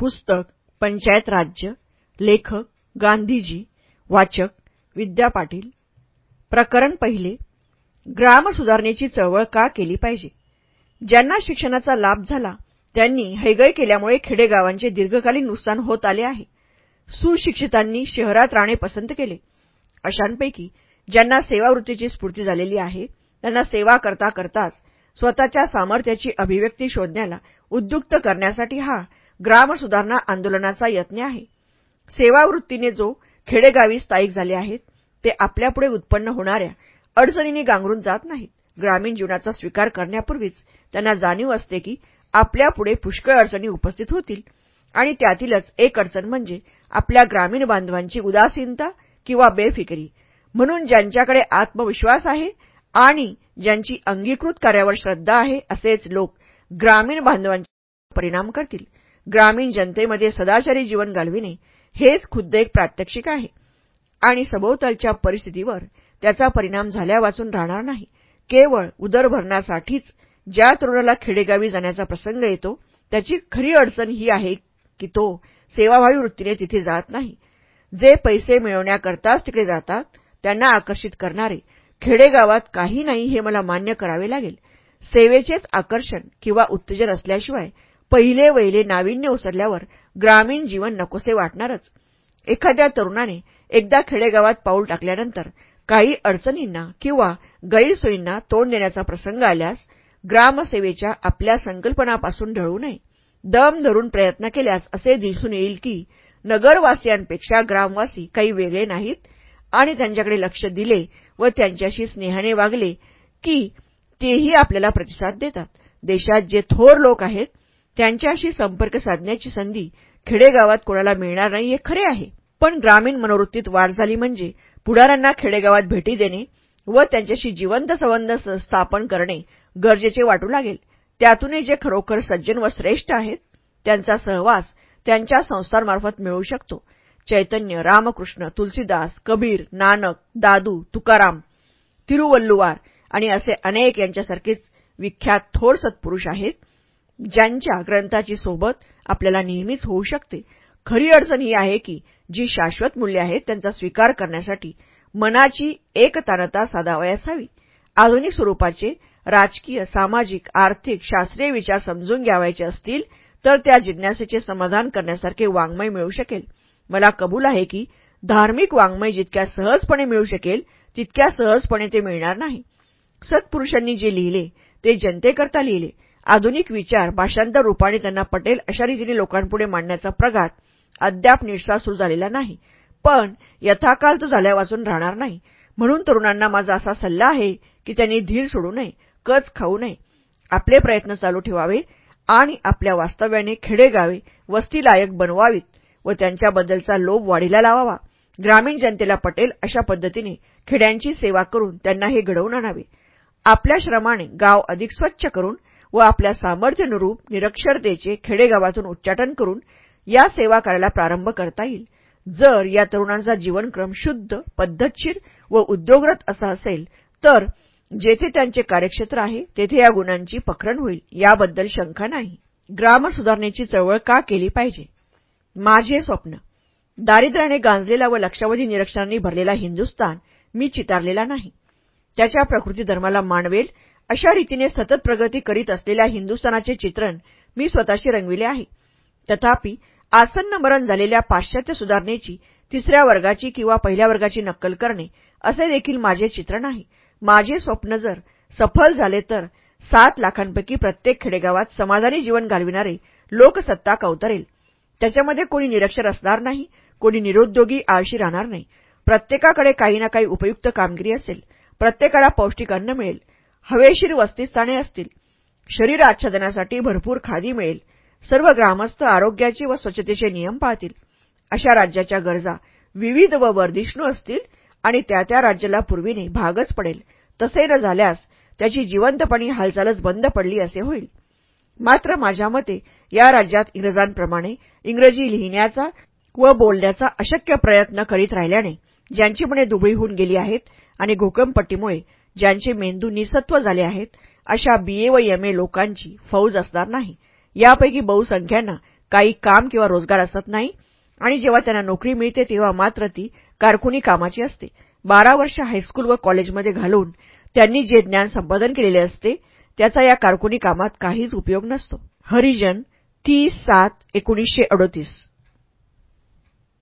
पुस्तक पंचायत राज्य लेखक गांधीजी वाचक विद्या पाटील. प्रकरण पहिले ग्राम सुधारणेची चळवळ का केली पाहिजे? ज्यांना शिक्षणाचा लाभ झाला त्यांनी हैगय केल्यामुळे खेडेगावांचे दीर्घकालीन नुकसान होत आले आहे. सुशिक्षितांनी शहरात राहणे पसंत केले. अशांपैकी ज्यांना सेवावृत्तीची स्फूर्ती झालेली आहे त्यांना सेवा करता करताच स्वतःच्या सामर्थ्याची अभिव्यक्ती शोधण्याला उद्युक्त करण्यासाठी हा ग्रामसुधारणा आंदोलनाचा यत्न आहे. सेवावृत्तीने जो खेडेगावी स्थायिक झाले आहेत ते आपल्यापुढे उत्पन्न होणाऱ्या अडचणींनी गांगरून जात नाहीत. ग्रामीण जीवनाचा स्वीकार करण्यापूर्वीच त्यांना जाणीव असते की आपल्यापुढे पुष्कळ अडचणी उपस्थित होतील आणि त्यातीलच एक अडचण म्हणजे आपल्या ग्रामीण बांधवांची उदासीनता किंवा बेफिकिरी. म्हणून ज्यांच्याकडे आत्मविश्वास आहे आणि ज्यांची अंगीकृत कार्यावर श्रद्धा आहे असेच लोक ग्रामीण बांधवांचे परिणाम करतील. ग्रामीण जनतेमध्ये सदाचारी जीवन घालविणे हेच खुद्द एक प्रात्यक्षिक आहे. आणि सभोवतालच्या परिस्थितीवर त्याचा परिणाम झाल्यावाचून राहणार नाही. केवळ उदरभरणासाठीच ज्या तरुणाला खेडेगावी जाण्याचा प्रसंग येतो त्याची खरी अडचण ही आहे की तो सेवाभावी वृत्तीने तिथे जात नाही. जे पैसे मिळवण्याकरताच तिकडे जातात त्यांना आकर्षित करणारे खेडेगावात काही नाही हे मला मान्य करावे लागेल. सेवेचेच आकर्षण किंवा उत्तेजन असल्याशिवाय पहिले वहिले नाविन्य ओसरल्यावर ग्रामीण जीवन नकोसे वाटणारच. एखाद्या तरुणाने एकदा खेडेगावात पाऊल टाकल्यानंतर काही अडचणींना किंवा गैरसोयींना तोंड देण्याचा प्रसंग आल्यास ग्रामसेवेच्या आपल्या संकल्पनापासून ढळू नये. दम धरून प्रयत्न केल्यास असे दिसून येईल की नगरवासियांपेक्षा ग्रामवासी काही वेगळे नाहीत आणि त्यांच्याकडे लक्ष दिले व त्यांच्याशी स्नेहाने वागले की तेही आपल्याला प्रतिसाद देतात. देशात जे थोर लोक आहेत त्यांच्याशी संपर्क साधण्याची संधी खेडेगावात कोणाला मिळणार नाही हे खरे आहे. पण ग्रामीण मनोवृत्तीत वाढ झाली म्हणजे पुढाऱ्यांना खेडेगावात भेटी देणे व त्यांच्याशी जिवंत संबंध स्थापन करणे गरजेचे वाटू लागेल. त्यातूनही जे खरोखर सज्जन व श्रेष्ठ आहेत त्यांचा सहवास त्यांच्या संस्थांमार्फत मिळू शकतो. चैतन्य रामकृष्ण तुलसीदास कबीर नानक दादू तुकाराम तिरुवल्लुवार आणि असे अनेक यांच्यासारखेच विख्यात थोर सत्पुरुष आहेत. ज्यांच्या ग्रंथाची सोबत आपल्याला नेहमीच होऊ शकते खरी अडचण ही आहे की जी शाश्वत मूल्ये आहेत त्यांचा स्वीकार करण्यासाठी मनाची एकतानता साधावयास हवी आधुनिक स्वरूपाचे राजकीय सामाजिक आर्थिक शास्त्रीय विचार समजून घ्यावायचे असतील तर त्या जिज्ञासेचे समाधान करण्यासारखे वाङ्मय मिळू शकेल. मला कबूल आहे की धार्मिक वाङ्मय जितक्या सहजपणे मिळू शकेल तितक्या सहजपणे ते मिळणार नाही. सत्पुरुषांनी जे लिहिले ते जनतेकरता लिहिले. आधुनिक विचार भाषांतर रूपाने त्यांना पटेल अशा रीतीने लोकांपुढे मांडण्याचा प्रघात अद्याप निष्ठा सुरू झालेला नाही. पण यथाकाल तो झाल्यापासून राहणार नाही. म्हणून तरुणांना माझा असा सल्ला आहे की त्यांनी धीर सोडू नये कच खाऊ नये. आपले प्रयत्न चालू ठेवावे आणि आपल्या वास्तव्याने खेडेगावे वस्तीलायक बनवावीत व त्यांच्याबद्दलचा लोभ वाढीला लावावा. ग्रामीण जनतेला पटेल अशा पद्धतीने खेड्यांची सेवा करून त्यांना हे घडवून आणावे. आपल्या श्रमाने गाव अधिक स्वच्छ करून व आपल्या सामर्थ्यानुरूप निरक्षरतेचे खेडेगावातून उच्चाटन करून या सेवा करायला प्रारंभ करता येईल. जर या तरुणांचा जीवनक्रम शुद्ध पद्धतशीर व उद्योगरत असा असेल तर जेथे त्यांचे कार्यक्षेत्र आहे तेथे या गुणांची पखरण होईल याबद्दल शंका नाही. ग्राम सुधारणेची चळवळ का केली पाहिजे? माझे स्वप्न. दारिद्र्याने गांजलेला व लक्षावधी निरक्षरांनी भरलेला हिंदुस्तान मी चितारलेला नाही. त्याच्या प्रकृती धर्माला मानवेल अशा रीतीने सतत प्रगती करीत असलेल्या हिंदुस्थानाचे चित्रण मी स्वतःशी रंगविले आहे. तथापि आसन्न मरण झालेल्या पाश्चात्य सुधारणेची तिसऱ्या वर्गाची किंवा पहिल्या वर्गाची नक्कल करणे असे देखील माझे चित्र नाही माझे स्वप्न जर सफल झाले तर सात लाखांपैकी प्रत्येक खेडेगावात समाधानी जीवन घालविणारे लोकसत्ता अवतरेल त्याच्यामध्ये कोणी निरक्षर असणार नाही कोणी निरुद्योगी आळशी राहणार नाही. प्रत्येकाकडे काही ना काही उपयुक्त कामगिरी असेल. प्रत्येकाला पौष्टिक अन्न मिळेल. हवेशीर वस्तीस्थाने असतील. शरीर आच्छादनासाठी भरपूर खादी मिळेल. सर्व ग्रामस्थ आरोग्याचे व स्वच्छतेचे नियम पाहतील अशा राज्याच्या गरजा विविध व वर्धिष्णू असतील आणि त्या त्या राज्याला पूर्वीने भागच पडेल. तसे न झाल्यास त्याची जिवंतपणी हालचालच बंद पडली असे होईल. मात्र माझ्या मते या राज्यात इंग्रजांप्रमाणे इंग्रजी लिहिण्याचा व बोलण्याचा अशक्य प्रयत्न करीत राहिल्याने ज्यांची मने दुबळी होऊन गेली आहेत आणि घोकमपट्टीमुळे ज्यांचे मेंदू निसत्व झाले आहेत अशा बीए व एमए लोकांची फौज असणार नाही. यापैकी बहुसंख्यांना काही काम किंवा रोजगार असत नाही आणि जेव्हा त्यांना नोकरी मिळते तेव्हा मात्र ती कारकुनी कामाची असते. बारा वर्ष हायस्कूल व कॉलेजमध्ये घालवून त्यांनी जे ज्ञान संपादन केलेले असते त्याचा या कारकुनी कामात काहीच उपयोग नसतो. हरिजन तीस सात एकोणीसशे अडोतीस